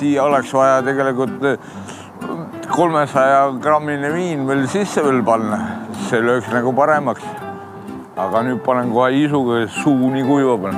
siia oleks vaja tegelikult eh, kolmesaja grammine viin veel sisse veel panna, see lööks nagu paremaks. aga nüüd panen kohe isuga, suu nii kuivab